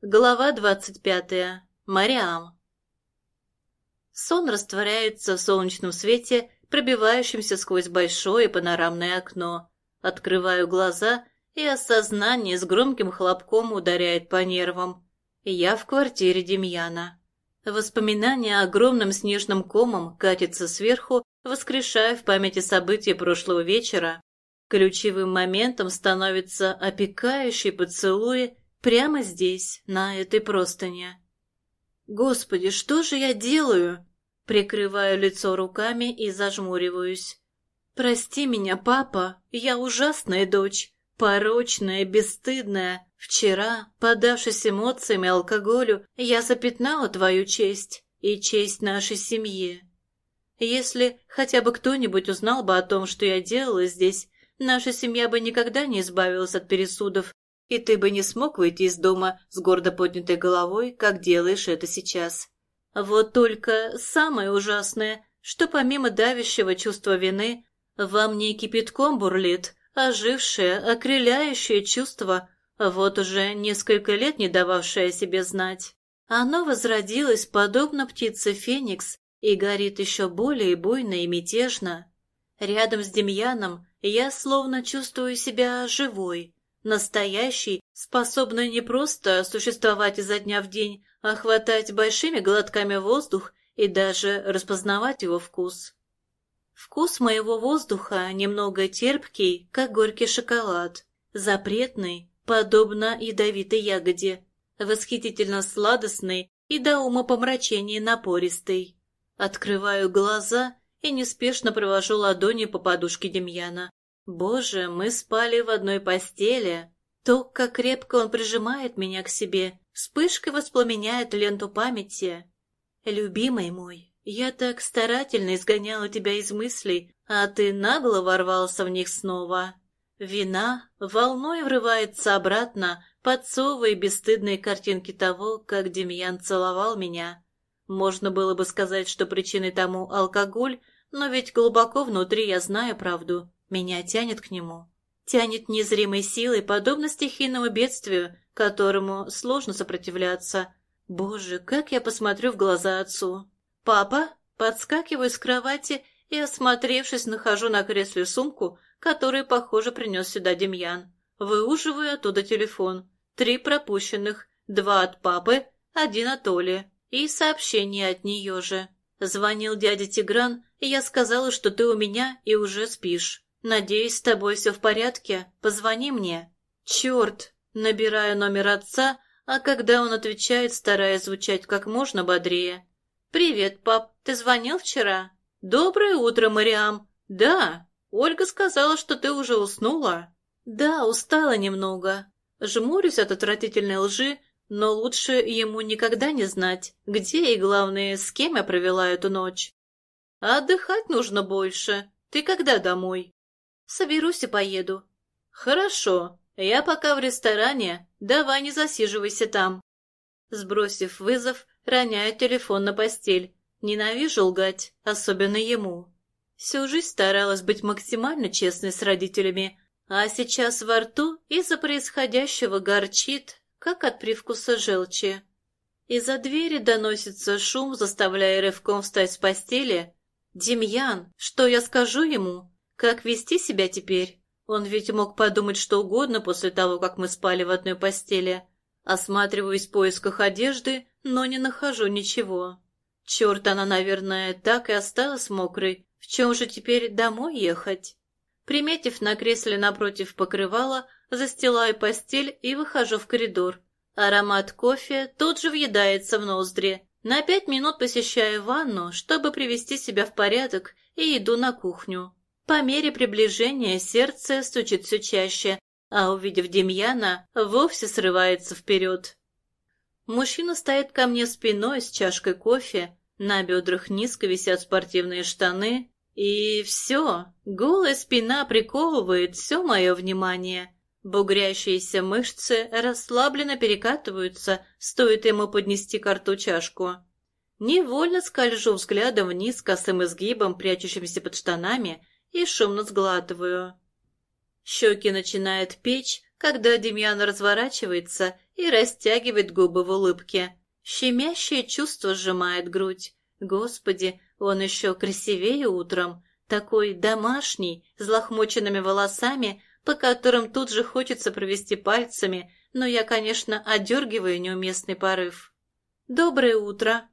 Глава двадцать пятая. Мариам. Сон растворяется в солнечном свете, пробивающемся сквозь большое панорамное окно. Открываю глаза, и осознание с громким хлопком ударяет по нервам. Я в квартире Демьяна. Воспоминания огромным снежным комом катятся сверху, воскрешая в памяти события прошлого вечера. Ключевым моментом становится опекающий поцелуй Прямо здесь, на этой простыне. Господи, что же я делаю? Прикрываю лицо руками и зажмуриваюсь. Прости меня, папа, я ужасная дочь, порочная, бесстыдная. Вчера, подавшись эмоциями и алкоголю, я запятнала твою честь и честь нашей семьи. Если хотя бы кто-нибудь узнал бы о том, что я делала здесь, наша семья бы никогда не избавилась от пересудов и ты бы не смог выйти из дома с гордо поднятой головой, как делаешь это сейчас. Вот только самое ужасное, что помимо давящего чувства вины, во мне кипятком бурлит ожившее, окрыляющее чувство, вот уже несколько лет не дававшее себе знать. Оно возродилось, подобно птице Феникс, и горит еще более буйно и мятежно. Рядом с Демьяном я словно чувствую себя живой, Настоящий, способный не просто существовать изо дня в день, а хватать большими глотками воздух и даже распознавать его вкус. Вкус моего воздуха немного терпкий, как горький шоколад, запретный, подобно ядовитой ягоде, восхитительно сладостный и до ума помрачения напористый. Открываю глаза и неспешно провожу ладони по подушке Демьяна. Боже, мы спали в одной постели. То, как крепко он прижимает меня к себе, вспышкой воспламеняет ленту памяти. Любимый мой, я так старательно изгоняла тебя из мыслей, а ты нагло ворвался в них снова. Вина волной врывается обратно, подсовывая бесстыдные картинки того, как Демьян целовал меня. Можно было бы сказать, что причиной тому алкоголь, но ведь глубоко внутри я знаю правду. Меня тянет к нему. Тянет незримой силой, подобно стихийному бедствию, которому сложно сопротивляться. Боже, как я посмотрю в глаза отцу. «Папа?» Подскакиваю с кровати и, осмотревшись, нахожу на кресле сумку, которую, похоже, принес сюда Демьян. Выуживаю оттуда телефон. Три пропущенных, два от папы, один от Оли. И сообщение от нее же. Звонил дядя Тигран, и я сказала, что ты у меня и уже спишь. «Надеюсь, с тобой все в порядке. Позвони мне». «Черт!» Набираю номер отца, а когда он отвечает, стараясь звучать как можно бодрее. «Привет, пап. Ты звонил вчера?» «Доброе утро, Мариам». «Да. Ольга сказала, что ты уже уснула». «Да, устала немного. Жмурюсь от отвратительной лжи, но лучше ему никогда не знать, где и, главное, с кем я провела эту ночь. отдыхать нужно больше. Ты когда домой?» Соберусь и поеду. Хорошо, я пока в ресторане, давай не засиживайся там. Сбросив вызов, роняю телефон на постель. Ненавижу лгать, особенно ему. Всю жизнь старалась быть максимально честной с родителями, а сейчас во рту из-за происходящего горчит, как от привкуса желчи. Из-за двери доносится шум, заставляя рывком встать с постели. «Демьян, что я скажу ему?» Как вести себя теперь? Он ведь мог подумать что угодно после того, как мы спали в одной постели. Осматриваюсь в поисках одежды, но не нахожу ничего. Черт, она, наверное, так и осталась мокрой. В чем же теперь домой ехать? Приметив на кресле напротив покрывала, застилаю постель и выхожу в коридор. Аромат кофе тут же въедается в ноздри. На пять минут посещаю ванну, чтобы привести себя в порядок, и иду на кухню. По мере приближения сердце стучит все чаще, а увидев Демьяна, вовсе срывается вперед. Мужчина стоит ко мне спиной с чашкой кофе, на бедрах низко висят спортивные штаны, и все, голая спина приковывает все мое внимание. Бугрящиеся мышцы расслабленно перекатываются, стоит ему поднести к рту чашку. Невольно скольжу взглядом вниз косым изгибом, прячущимся под штанами, и шумно сглатываю. Щеки начинает печь, когда Демьян разворачивается и растягивает губы в улыбке. Щемящее чувство сжимает грудь. Господи, он еще красивее утром, такой домашний, с лохмоченными волосами, по которым тут же хочется провести пальцами, но я, конечно, одергиваю неуместный порыв. «Доброе утро!»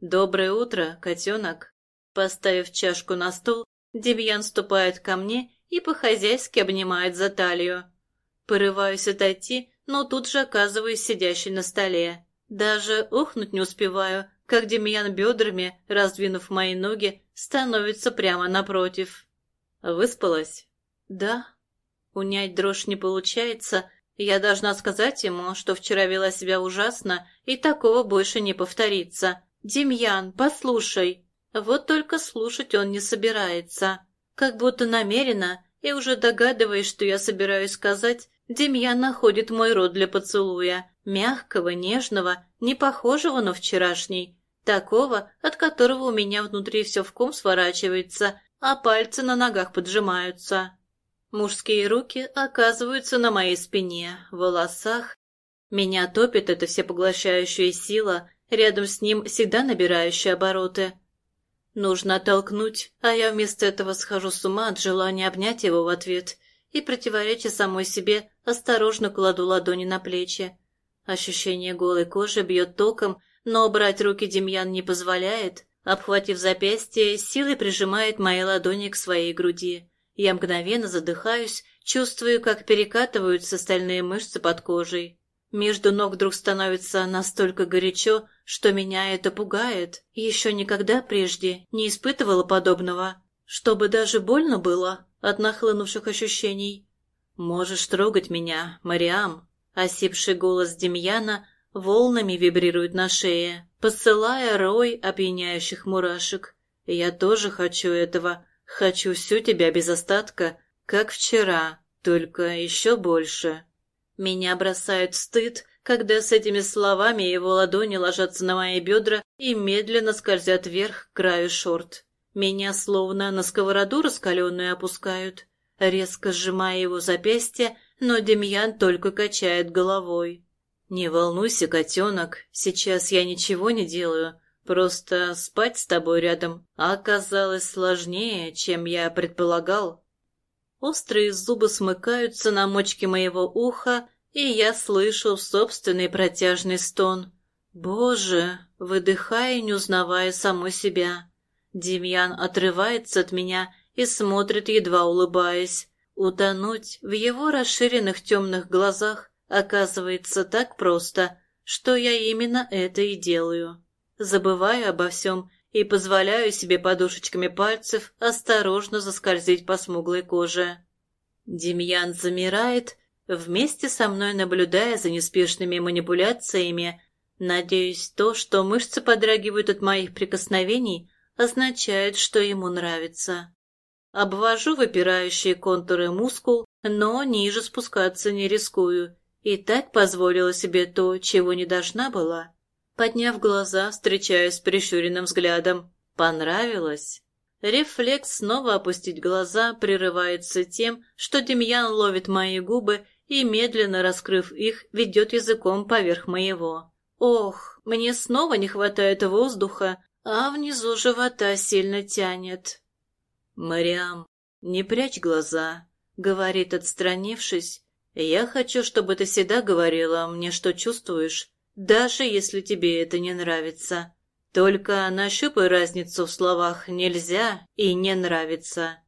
«Доброе утро, котенок!» Поставив чашку на стол, Демьян ступает ко мне и по-хозяйски обнимает за талию. Порываюсь отойти, но тут же оказываюсь сидящей на столе. Даже ухнуть не успеваю, как Демьян бедрами, раздвинув мои ноги, становится прямо напротив. Выспалась? Да. Унять дрожь не получается. Я должна сказать ему, что вчера вела себя ужасно, и такого больше не повторится. Демьян, послушай. Вот только слушать он не собирается. Как будто намеренно, и уже догадываясь, что я собираюсь сказать, Демьян находит мой рот для поцелуя, мягкого, нежного, не похожего на вчерашний, такого, от которого у меня внутри все в ком сворачивается, а пальцы на ногах поджимаются. Мужские руки оказываются на моей спине, волосах. Меня топит эта всепоглощающая сила, рядом с ним всегда набирающая обороты. Нужно оттолкнуть, а я вместо этого схожу с ума от желания обнять его в ответ и, противореча самой себе, осторожно кладу ладони на плечи. Ощущение голой кожи бьет током, но брать руки Демьян не позволяет. Обхватив запястье, силой прижимает мои ладони к своей груди. Я мгновенно задыхаюсь, чувствую, как перекатываются стальные мышцы под кожей. Между ног вдруг становится настолько горячо, что меня это пугает. Еще никогда прежде не испытывала подобного. Чтобы даже больно было от нахлынувших ощущений. «Можешь трогать меня, Мариам», — осипший голос Демьяна волнами вибрирует на шее, посылая рой опьяняющих мурашек. «Я тоже хочу этого. Хочу всю тебя без остатка, как вчера, только еще больше». Меня бросает стыд, когда с этими словами его ладони ложатся на мои бедра и медленно скользят вверх к краю шорт. Меня словно на сковороду раскаленную опускают, резко сжимая его запястье, но Демьян только качает головой. «Не волнуйся, котенок, сейчас я ничего не делаю, просто спать с тобой рядом оказалось сложнее, чем я предполагал». Острые зубы смыкаются на мочке моего уха, и я слышу собственный протяжный стон. «Боже!» — выдыхая, не узнавая саму себя. Демьян отрывается от меня и смотрит, едва улыбаясь. Утонуть в его расширенных темных глазах оказывается так просто, что я именно это и делаю. Забываю обо всем и позволяю себе подушечками пальцев осторожно заскользить по смуглой коже. Демьян замирает, вместе со мной наблюдая за неспешными манипуляциями. Надеюсь, то, что мышцы подрагивают от моих прикосновений, означает, что ему нравится. Обвожу выпирающие контуры мускул, но ниже спускаться не рискую. И так позволила себе то, чего не должна была. Подняв глаза, встречаюсь с прищуренным взглядом. Понравилось? Рефлекс снова опустить глаза прерывается тем, что Демьян ловит мои губы и, медленно раскрыв их, ведет языком поверх моего. Ох, мне снова не хватает воздуха, а внизу живота сильно тянет. «Мариам, не прячь глаза», — говорит, отстранившись. «Я хочу, чтобы ты всегда говорила мне, что чувствуешь, даже если тебе это не нравится. Только нащупай разницу в словах «нельзя» и «не нравится».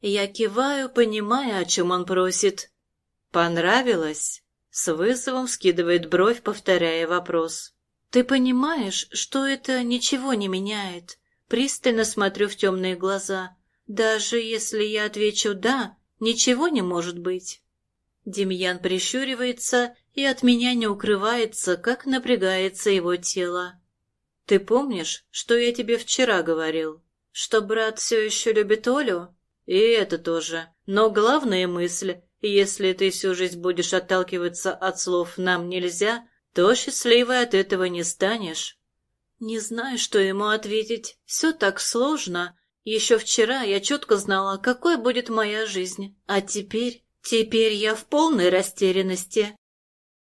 Я киваю, понимая, о чем он просит. «Понравилось?» С вызовом скидывает бровь, повторяя вопрос. «Ты понимаешь, что это ничего не меняет?» Пристально смотрю в темные глаза. «Даже если я отвечу «да», ничего не может быть». Демьян прищуривается и от меня не укрывается, как напрягается его тело. «Ты помнишь, что я тебе вчера говорил? Что брат все еще любит Олю? И это тоже. Но главная мысль, если ты всю жизнь будешь отталкиваться от слов «нам нельзя», то счастливой от этого не станешь. Не знаю, что ему ответить. Все так сложно. Еще вчера я четко знала, какой будет моя жизнь. А теперь... Теперь я в полной растерянности.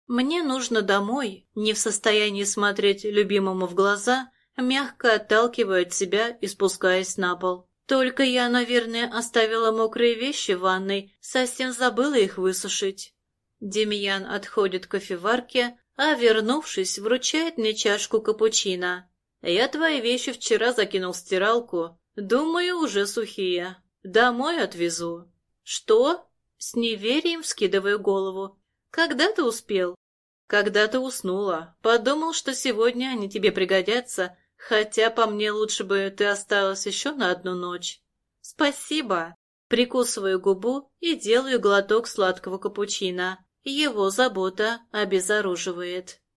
Мне нужно домой, не в состоянии смотреть любимому в глаза, мягко отталкивая от себя и спускаясь на пол. Только я, наверное, оставила мокрые вещи в ванной, совсем забыла их высушить. Демьян отходит к кофеварке, а, вернувшись, вручает мне чашку капучино. Я твои вещи вчера закинул в стиралку. Думаю, уже сухие. Домой отвезу. Что? С неверием вскидываю голову. Когда ты успел? Когда ты уснула. Подумал, что сегодня они тебе пригодятся, хотя по мне лучше бы ты осталась еще на одну ночь. Спасибо. Прикусываю губу и делаю глоток сладкого капучино. Его забота обезоруживает.